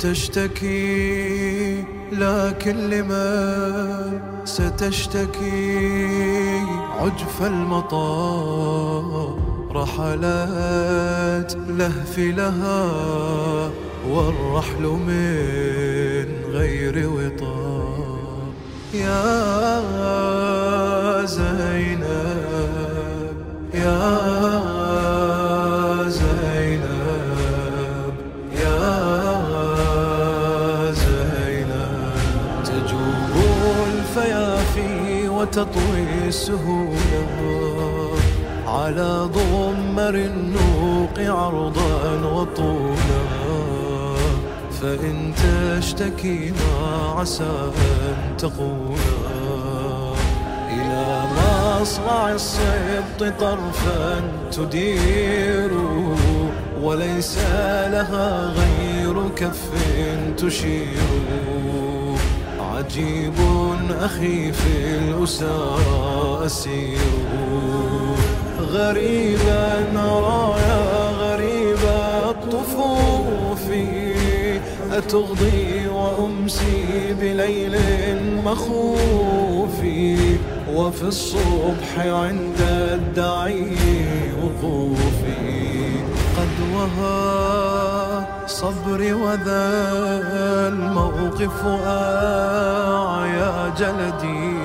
تشتكي لكن لمن ستشتكي عجف المطار رحلات لهف لها، والرحل من غير وطار. يا زينب، يا الفيافي وتطوي السهولة على ضمر النوق عرضا وطولا. فإن تشتكي ما عسى أن تقولا. إلى مصرع السبط طرفا تدير، وليس لها غير كف تشير. عجيب أخي في الأسارى أسير غريبا نرايا غريب الطفوف أتغضي وأمسي بليل مخوف وفي الصبح عند الدعي وقوفي. قد وهى صبري وذا الموقف آه يا جلدي.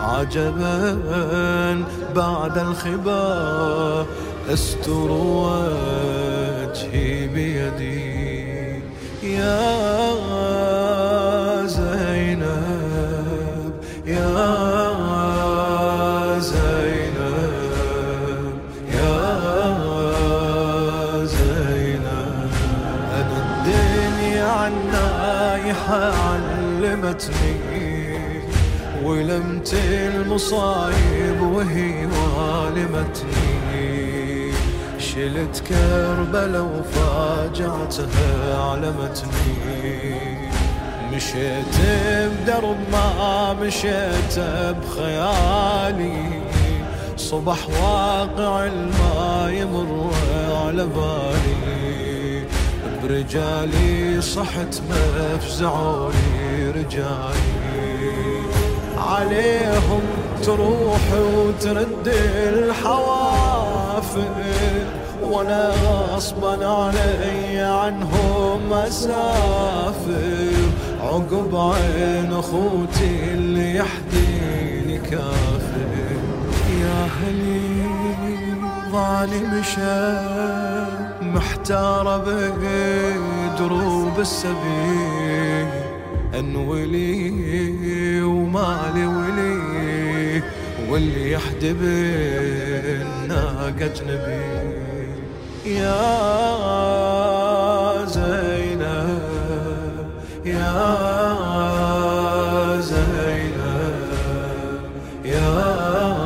عجبا بعد الخبا استر وجهي بيدي. يا عنايحة علمتني ولمت المصايب وهي والمتني شلت كربلة وفاجعتها علمتني. مشيت بدرب ما مشيت بخيالي. صبح واقع الما يمر على بالي. برجالي صحت مفزعوني رجالي. عليهم تروح وترد الحوافر وانا غصبا علي عنهم اسافر عقب عين اخوتي اللي يحديني كافر يا هلي ضالي مشى محتارة بدروب السبيل أنولي ومالي ولي، واللي يحدب الناقة أجنبي يا زينب يا زينب يا